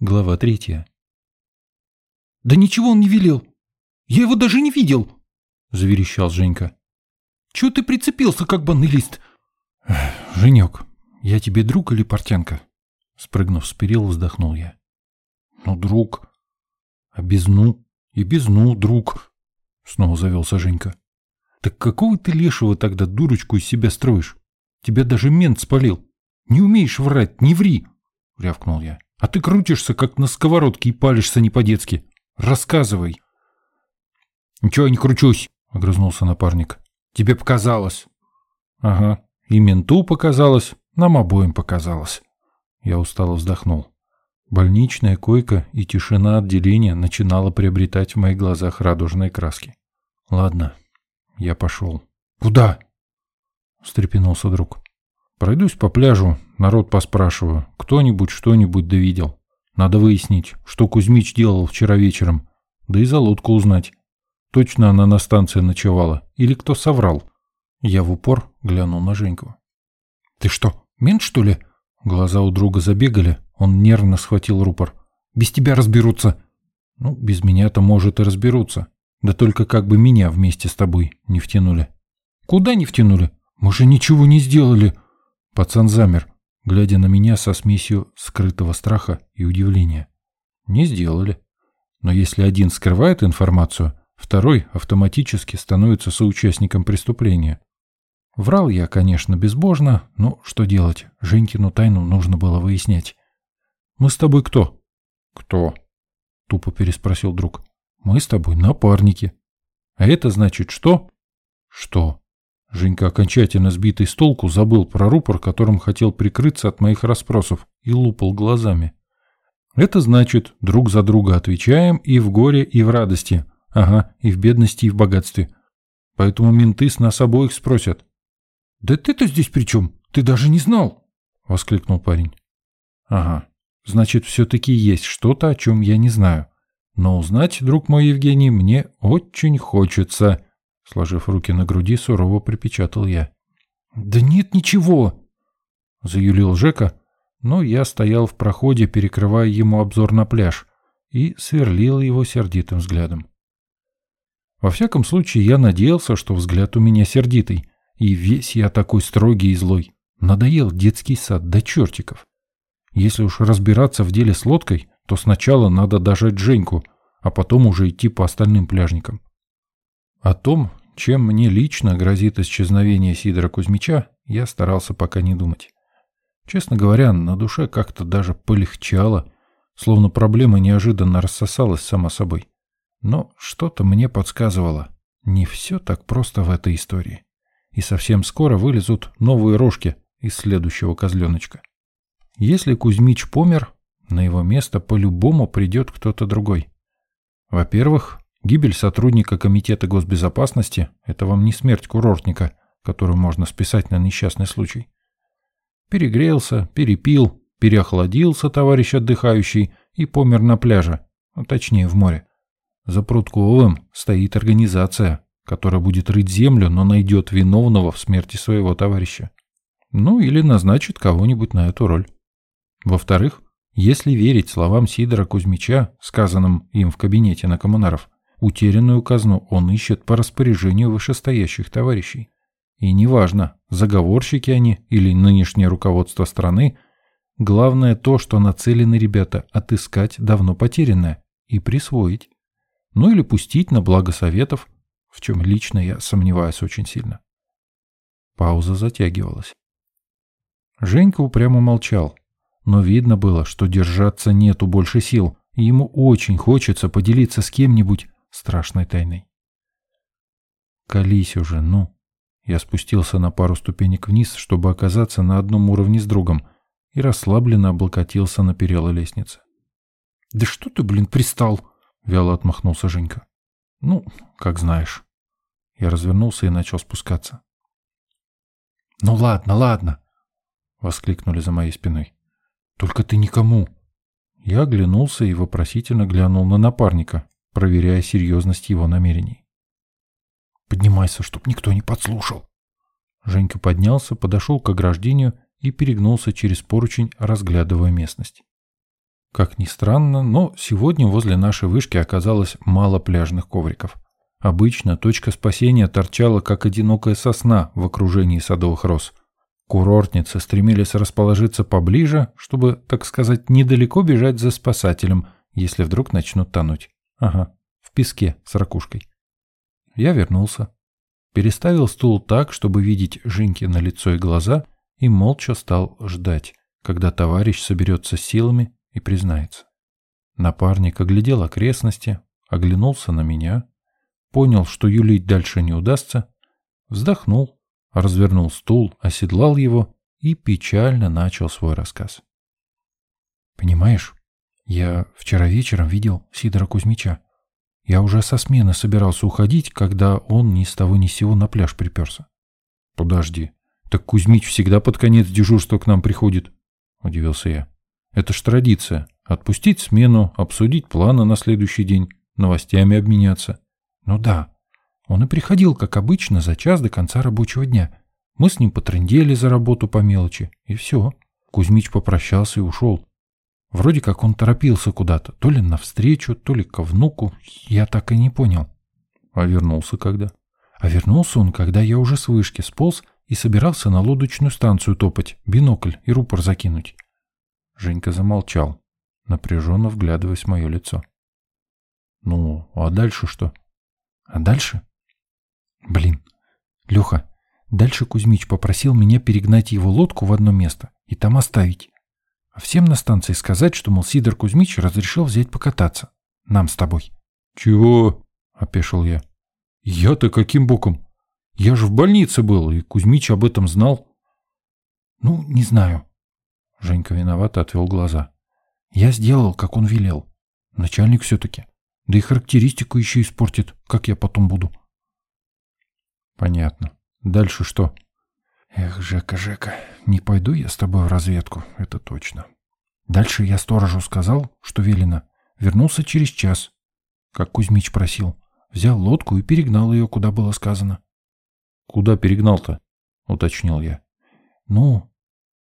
Глава третья. «Да ничего он не велел. Я его даже не видел!» — заверещал Женька. «Чего ты прицепился, как банный лист?» «Женек, я тебе друг или портянка?» Спрыгнув с перил, вздохнул я. «Ну, друг». «А без «ну» и без «ну» друг?» Снова завелся Женька. «Так какого ты лешего тогда дурочку из себя строишь? Тебя даже мент спалил. Не умеешь врать, не ври!» — рявкнул я. А ты крутишься, как на сковородке, и палишься не по-детски. Рассказывай. Ничего я не кручусь, огрызнулся напарник. Тебе показалось. Ага, и менту показалось, нам обоим показалось. Я устало вздохнул. Больничная койка и тишина отделения начинала приобретать в моих глазах радужные краски. Ладно, я пошел. Куда? встрепенулся друг. Пройдусь по пляжу, народ поспрашиваю. Кто-нибудь что-нибудь довидел. Надо выяснить, что Кузьмич делал вчера вечером. Да и за лодку узнать. Точно она на станции ночевала. Или кто соврал. Я в упор глянул на Женьку. «Ты что, мент, что ли?» Глаза у друга забегали. Он нервно схватил рупор. «Без тебя разберутся». «Ну, без меня-то, может, и разберутся. Да только как бы меня вместе с тобой не втянули». «Куда не втянули? Мы же ничего не сделали». Пацан замер, глядя на меня со смесью скрытого страха и удивления. Не сделали. Но если один скрывает информацию, второй автоматически становится соучастником преступления. Врал я, конечно, безбожно, но что делать? Женькину тайну нужно было выяснять. «Мы с тобой кто?» «Кто?» — тупо переспросил друг. «Мы с тобой напарники». «А это значит что?» «Что?» Женька, окончательно сбитый с толку, забыл про рупор, которым хотел прикрыться от моих расспросов, и лупал глазами. Это значит, друг за друга отвечаем и в горе, и в радости. Ага, и в бедности, и в богатстве. Поэтому менты с нас обоих спросят. «Да ты-то здесь при чем? Ты даже не знал!» — воскликнул парень. «Ага, значит, все-таки есть что-то, о чем я не знаю. Но узнать, друг мой Евгений, мне очень хочется». Сложив руки на груди, сурово припечатал я. «Да нет ничего!» — заюлил Жека, но я стоял в проходе, перекрывая ему обзор на пляж, и сверлил его сердитым взглядом. Во всяком случае, я надеялся, что взгляд у меня сердитый, и весь я такой строгий и злой. Надоел детский сад до чертиков. Если уж разбираться в деле с лодкой, то сначала надо дожать Женьку, а потом уже идти по остальным пляжникам. О том, чем мне лично грозит исчезновение Сидора Кузьмича, я старался пока не думать. Честно говоря, на душе как-то даже полегчало, словно проблема неожиданно рассосалась сама собой. Но что-то мне подсказывало, не все так просто в этой истории. И совсем скоро вылезут новые рожки из следующего козленочка. Если Кузьмич помер, на его место по-любому придет кто-то другой. Во-первых, Гибель сотрудника Комитета госбезопасности – это вам не смерть курортника, которую можно списать на несчастный случай. Перегрелся, перепил, переохладился товарищ отдыхающий и помер на пляже, а точнее в море. За Прудковым стоит организация, которая будет рыть землю, но найдет виновного в смерти своего товарища. Ну или назначит кого-нибудь на эту роль. Во-вторых, если верить словам Сидора Кузьмича, сказанным им в кабинете на коммунаров, Утерянную казну он ищет по распоряжению вышестоящих товарищей. И неважно, заговорщики они или нынешнее руководство страны, главное то, что нацелены ребята отыскать давно потерянное и присвоить. Ну или пустить на благо советов, в чем лично я сомневаюсь очень сильно. Пауза затягивалась. Женька упрямо молчал, но видно было, что держаться нету больше сил, и ему очень хочется поделиться с кем-нибудь страшной тайной. «Колись уже, ну!» Я спустился на пару ступенек вниз, чтобы оказаться на одном уровне с другом, и расслабленно облокотился на перила лестницы. «Да что ты, блин, пристал?» — вяло отмахнулся Женька. «Ну, как знаешь». Я развернулся и начал спускаться. «Ну ладно, ладно!» — воскликнули за моей спиной. «Только ты никому!» Я оглянулся и вопросительно глянул на напарника, проверяя серьезность его намерений. «Поднимайся, чтоб никто не подслушал!» Женька поднялся, подошел к ограждению и перегнулся через поручень, разглядывая местность. Как ни странно, но сегодня возле нашей вышки оказалось мало пляжных ковриков. Обычно точка спасения торчала, как одинокая сосна в окружении садовых роз. Курортницы стремились расположиться поближе, чтобы, так сказать, недалеко бежать за спасателем, если вдруг начнут тонуть. Ага, в песке с ракушкой. Я вернулся. Переставил стул так, чтобы видеть Женьки на лицо и глаза, и молча стал ждать, когда товарищ соберется силами и признается. Напарник оглядел окрестности, оглянулся на меня, понял, что юлить дальше не удастся, вздохнул, развернул стул, оседлал его и печально начал свой рассказ. «Понимаешь, я вчера вечером видел Сидора Кузьмича. Я уже со смены собирался уходить, когда он ни с того ни с сего на пляж приперся. «Подожди, так Кузьмич всегда под конец дежурства к нам приходит?» – удивился я. «Это ж традиция. Отпустить смену, обсудить планы на следующий день, новостями обменяться». «Ну да. Он и приходил, как обычно, за час до конца рабочего дня. Мы с ним потрындели за работу по мелочи, и все. Кузьмич попрощался и ушел. Вроде как он торопился куда-то, то ли навстречу, то ли ко внуку, я так и не понял. А вернулся когда? А вернулся он, когда я уже с вышки сполз и собирался на лодочную станцию топать, бинокль и рупор закинуть. Женька замолчал, напряженно вглядываясь в мое лицо. Ну, а дальше что? А дальше? Блин, Леха, дальше Кузьмич попросил меня перегнать его лодку в одно место и там оставить. А всем на станции сказать, что, мол, Сидор Кузьмич разрешил взять покататься. Нам с тобой. «Чего?» — опешил я. «Я-то каким боком? Я же в больнице был, и Кузьмич об этом знал». «Ну, не знаю». Женька виновато отвел глаза. «Я сделал, как он велел. Начальник все-таки. Да и характеристику еще испортит, как я потом буду». «Понятно. Дальше что?» Эх, Жека, Жека, не пойду я с тобой в разведку, это точно. Дальше я сторожу сказал, что велено. Вернулся через час, как Кузьмич просил. Взял лодку и перегнал ее, куда было сказано. Куда перегнал-то? Уточнил я. Ну,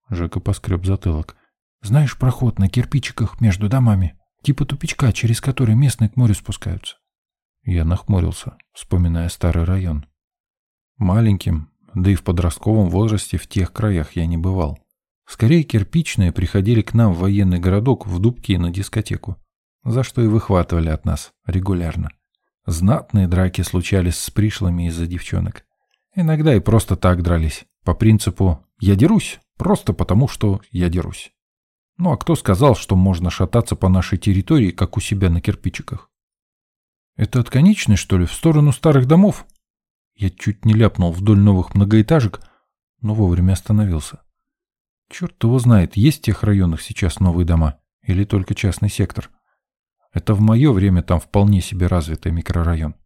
Жека поскреб затылок. Знаешь проход на кирпичиках между домами? Типа тупичка, через который местные к морю спускаются. Я нахмурился, вспоминая старый район. Маленьким, да и в подростковом возрасте в тех краях я не бывал. Скорее кирпичные приходили к нам в военный городок в Дубки на дискотеку, за что и выхватывали от нас регулярно. Знатные драки случались с пришлыми из-за девчонок. Иногда и просто так дрались, по принципу «я дерусь, просто потому что я дерусь». Ну а кто сказал, что можно шататься по нашей территории, как у себя на кирпичиках? Это от конечной, что ли, в сторону старых домов? Я чуть не ляпнул вдоль новых многоэтажек, но вовремя остановился. Черт его знает, есть в тех районах сейчас новые дома или только частный сектор. Это в мое время там вполне себе развитый микрорайон.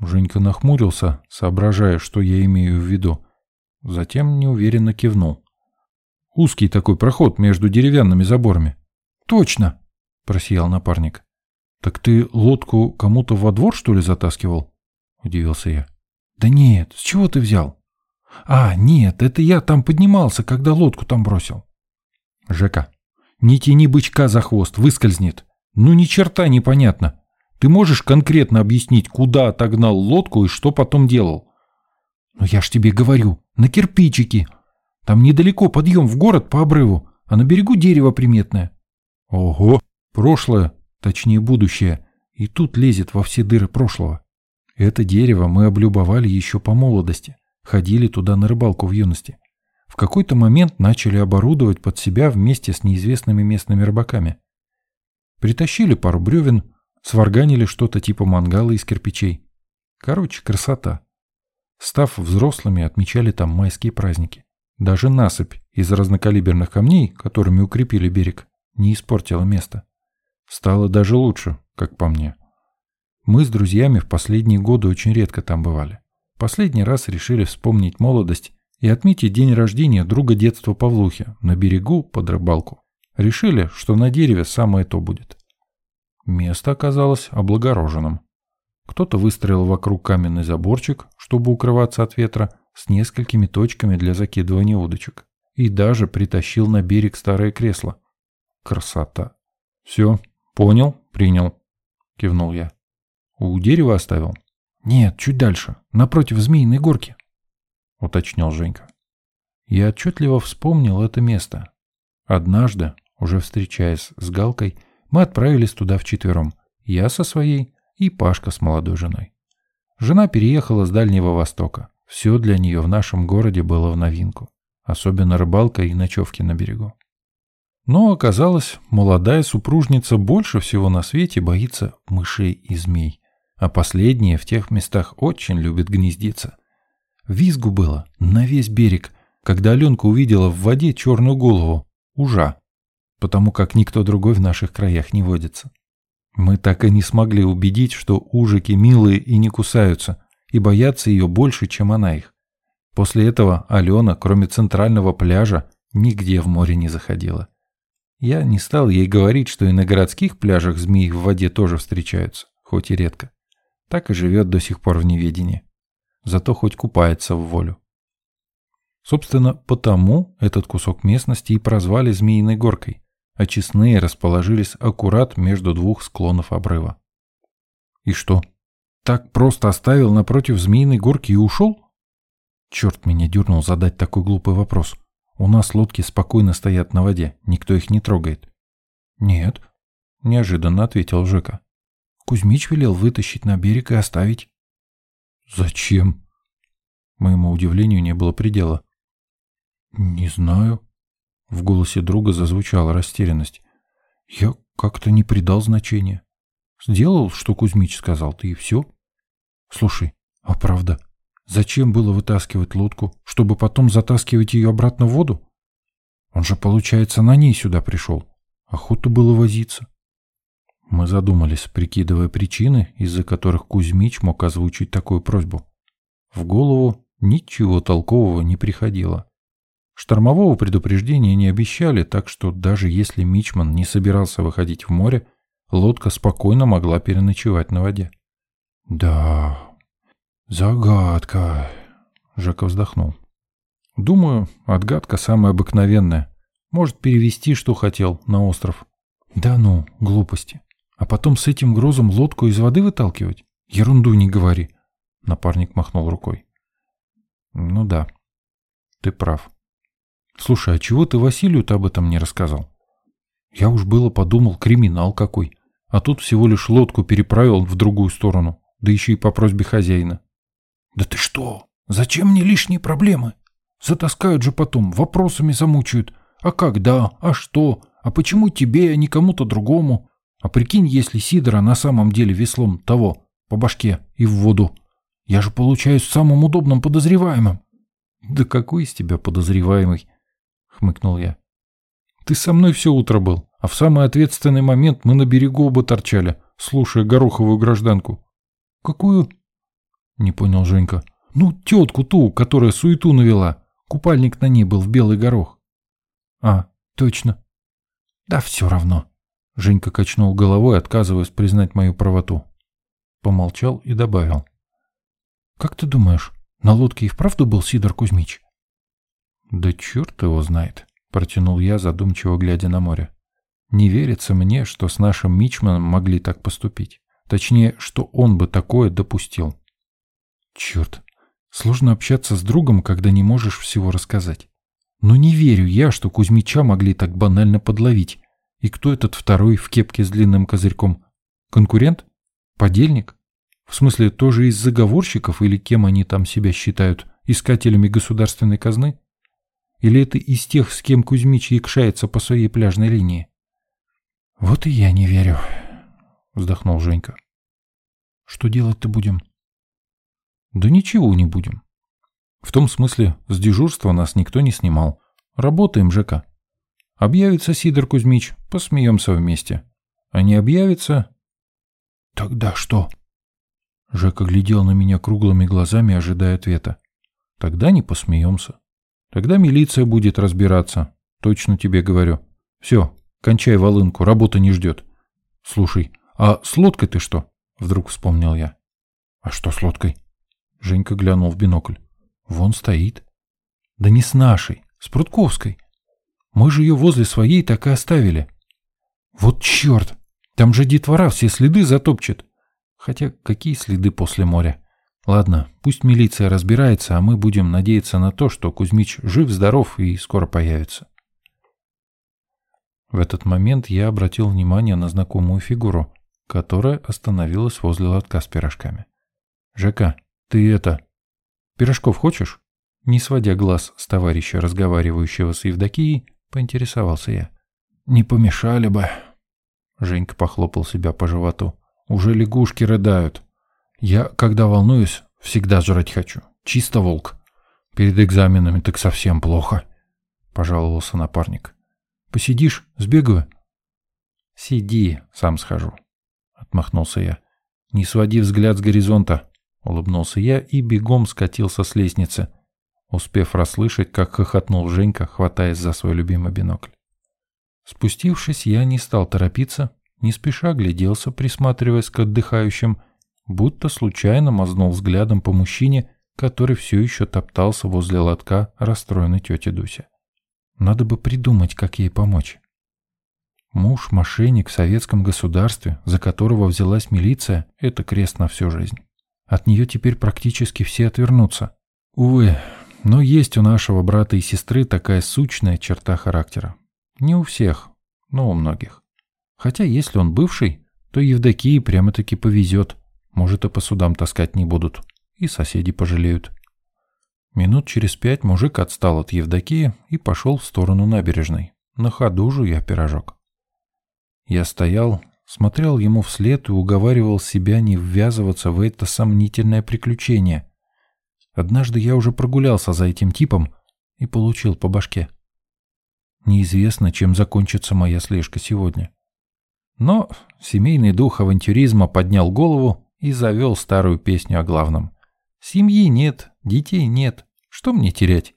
Женька нахмурился, соображая, что я имею в виду. Затем неуверенно кивнул. Узкий такой проход между деревянными заборами. «Точно!» – просиял напарник. «Так ты лодку кому-то во двор, что ли, затаскивал?» – удивился я. «Да нет, с чего ты взял?» «А, нет, это я там поднимался, когда лодку там бросил». «Жека, не тяни бычка за хвост, выскользнет. Ну ни черта непонятно. Ты можешь конкретно объяснить, куда отогнал лодку и что потом делал?» «Ну я ж тебе говорю, на кирпичики. Там недалеко подъем в город по обрыву, а на берегу дерево приметное». «Ого, прошлое, точнее будущее, и тут лезет во все дыры прошлого». Это дерево мы облюбовали еще по молодости, ходили туда на рыбалку в юности. В какой-то момент начали оборудовать под себя вместе с неизвестными местными рыбаками. Притащили пару бревен, сварганили что-то типа мангала из кирпичей. Короче, красота. Став взрослыми, отмечали там майские праздники. Даже насыпь из разнокалиберных камней, которыми укрепили берег, не испортила место. Стало даже лучше, как по мне. Мы с друзьями в последние годы очень редко там бывали. Последний раз решили вспомнить молодость и отметить день рождения друга детства Павлухи на берегу под рыбалку. Решили, что на дереве самое то будет. Место оказалось облагороженным. Кто-то выстроил вокруг каменный заборчик, чтобы укрываться от ветра, с несколькими точками для закидывания удочек. И даже притащил на берег старое кресло. Красота. Все, понял, принял, кивнул я. У дерева оставил? Нет, чуть дальше, напротив змеиной горки, уточнил Женька. Я отчетливо вспомнил это место. Однажды, уже встречаясь с Галкой, мы отправились туда вчетвером. Я со своей и Пашка с молодой женой. Жена переехала с Дальнего Востока. Все для нее в нашем городе было в новинку. Особенно рыбалка и ночевки на берегу. Но оказалось, молодая супружница больше всего на свете боится мышей и змей. А последние в тех местах очень любят гнездиться. Визгу было на весь берег, когда Аленка увидела в воде черную голову, ужа, потому как никто другой в наших краях не водится. Мы так и не смогли убедить, что ужики милые и не кусаются, и боятся ее больше, чем она их. После этого Алена, кроме центрального пляжа, нигде в море не заходила. Я не стал ей говорить, что и на городских пляжах змеи в воде тоже встречаются, хоть и редко. Так и живет до сих пор в неведении. Зато хоть купается в волю. Собственно, потому этот кусок местности и прозвали Змеиной горкой, а честные расположились аккурат между двух склонов обрыва. И что, так просто оставил напротив Змеиной горки и ушел? Черт меня дернул задать такой глупый вопрос. У нас лодки спокойно стоят на воде, никто их не трогает. Нет, неожиданно ответил Жека. Кузьмич велел вытащить на берег и оставить. Зачем? Моему удивлению не было предела. «Не знаю». В голосе друга зазвучала растерянность. «Я как-то не придал значения. Сделал, что Кузьмич сказал, ты и все. Слушай, а правда, зачем было вытаскивать лодку, чтобы потом затаскивать ее обратно в воду? Он же, получается, на ней сюда пришел. Охота было возиться». Мы задумались, прикидывая причины, из-за которых Кузьмич мог озвучить такую просьбу. В голову ничего толкового не приходило. Штормового предупреждения не обещали, так что даже если Мичман не собирался выходить в море, лодка спокойно могла переночевать на воде. «Да, загадка», — Жека вздохнул. «Думаю, отгадка самая обыкновенная. Может перевести, что хотел, на остров». «Да ну, глупости. А потом с этим грузом лодку из воды выталкивать? Ерунду не говори», — напарник махнул рукой. «Ну да, ты прав». Слушай, а чего ты Василию-то об этом не рассказал? Я уж было подумал, криминал какой. А тут всего лишь лодку переправил в другую сторону, да еще и по просьбе хозяина. Да ты что? Зачем мне лишние проблемы? Затаскают же потом, вопросами замучают. А когда? А что? А почему тебе, а не кому-то другому? А прикинь, если Сидора на самом деле веслом того, по башке и в воду. Я же получаюсь самым удобным подозреваемым. Да какой из тебя подозреваемый? хмыкнул я. Ты со мной все утро был, а в самый ответственный момент мы на берегу оба торчали, слушая гороховую гражданку. Какую? Не понял Женька. Ну, тетку ту, которая суету навела. Купальник на ней был в белый горох. А, точно. Да все равно. Женька качнул головой, отказываясь признать мою правоту. Помолчал и добавил. Как ты думаешь, на лодке и вправду был Сидор Кузьмич? «Да черт его знает», — протянул я, задумчиво глядя на море. «Не верится мне, что с нашим Мичманом могли так поступить. Точнее, что он бы такое допустил». «Черт, сложно общаться с другом, когда не можешь всего рассказать. Но не верю я, что Кузьмича могли так банально подловить. И кто этот второй в кепке с длинным козырьком? Конкурент? Подельник? В смысле, тоже из заговорщиков или кем они там себя считают? Искателями государственной казны?» Или это из тех, с кем Кузьмич якшается по своей пляжной линии? Вот и я не верю, вздохнул Женька. Что делать-то будем? Да ничего не будем. В том смысле, с дежурства нас никто не снимал. Работаем, ЖК. Объявится Сидор Кузьмич, посмеемся вместе. А не объявится... Тогда что? Жека глядел на меня круглыми глазами, ожидая ответа. Тогда не посмеемся. Тогда милиция будет разбираться. Точно тебе говорю. Все, кончай волынку, работа не ждет. Слушай, а с лодкой ты что? Вдруг вспомнил я. А что с лодкой? Женька глянул в бинокль. Вон стоит. Да не с нашей, с Прудковской. Мы же ее возле своей так и оставили. Вот черт! Там же детвора все следы затопчет. Хотя какие следы после моря? Ладно, пусть милиция разбирается, а мы будем надеяться на то, что Кузьмич жив-здоров и скоро появится. В этот момент я обратил внимание на знакомую фигуру, которая остановилась возле лотка с пирожками. «Жека, ты это... Пирожков хочешь?» Не сводя глаз с товарища, разговаривающего с Евдокией, поинтересовался я. «Не помешали бы». Женька похлопал себя по животу. «Уже лягушки рыдают. Я, когда волнуюсь, всегда жрать хочу. Чисто волк. Перед экзаменами так совсем плохо», — пожаловался напарник. «Посидишь? Сбегаю?» «Сиди, сам схожу», — отмахнулся я. «Не своди взгляд с горизонта», — улыбнулся я и бегом скатился с лестницы, успев расслышать, как хохотнул Женька, хватаясь за свой любимый бинокль. Спустившись, я не стал торопиться, не спеша гляделся, присматриваясь к отдыхающим, будто случайно мазнул взглядом по мужчине, который все еще топтался возле лотка расстроенной тети Дуси. Надо бы придумать, как ей помочь. Муж, мошенник в советском государстве, за которого взялась милиция, это крест на всю жизнь. От нее теперь практически все отвернутся. Увы, но есть у нашего брата и сестры такая сущная черта характера. Не у всех, но у многих. Хотя если он бывший, то Евдокии прямо-таки повезет. Может, и по судам таскать не будут. И соседи пожалеют. Минут через пять мужик отстал от Евдокии и пошел в сторону набережной. На ходу жуя пирожок. Я стоял, смотрел ему вслед и уговаривал себя не ввязываться в это сомнительное приключение. Однажды я уже прогулялся за этим типом и получил по башке. Неизвестно, чем закончится моя слежка сегодня. Но семейный дух авантюризма поднял голову и завел старую песню о главном. Семьи нет, детей нет, что мне терять?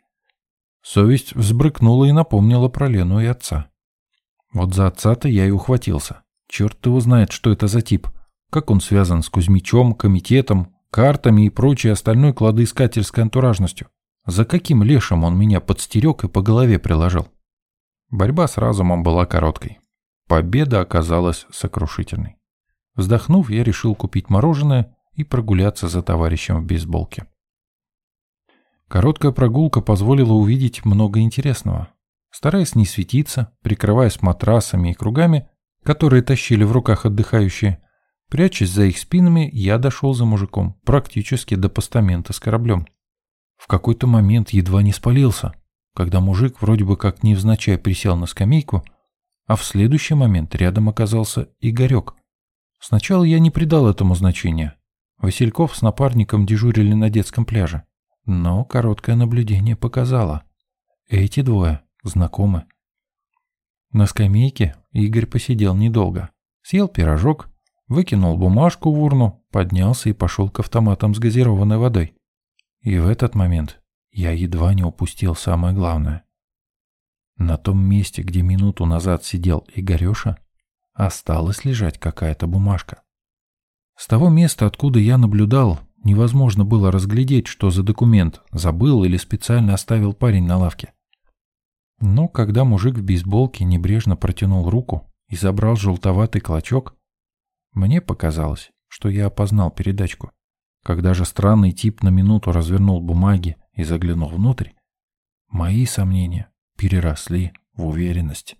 Совесть взбрыкнула и напомнила про Лену и отца. Вот за отца-то я и ухватился. Черт его знает, что это за тип. Как он связан с Кузьмичом, комитетом, картами и прочей остальной кладоискательской антуражностью. За каким лешим он меня подстерег и по голове приложил? Борьба с разумом была короткой. Победа оказалась сокрушительной. Вздохнув, я решил купить мороженое и прогуляться за товарищем в бейсболке. Короткая прогулка позволила увидеть много интересного. Стараясь не светиться, прикрываясь матрасами и кругами, которые тащили в руках отдыхающие, прячась за их спинами, я дошел за мужиком, практически до постамента с кораблем. В какой-то момент едва не спалился, когда мужик вроде бы как невзначай присел на скамейку, а в следующий момент рядом оказался Игорек. Сначала я не придал этому значения. Васильков с напарником дежурили на детском пляже. Но короткое наблюдение показало. Эти двое знакомы. На скамейке Игорь посидел недолго. Съел пирожок, выкинул бумажку в урну, поднялся и пошел к автоматам с газированной водой. И в этот момент я едва не упустил самое главное. На том месте, где минуту назад сидел Игореша, осталась лежать какая-то бумажка. С того места, откуда я наблюдал, Невозможно было разглядеть, что за документ забыл или специально оставил парень на лавке. Но когда мужик в бейсболке небрежно протянул руку и забрал желтоватый клочок, мне показалось, что я опознал передачку. Когда же странный тип на минуту развернул бумаги и заглянул внутрь, мои сомнения переросли в уверенность.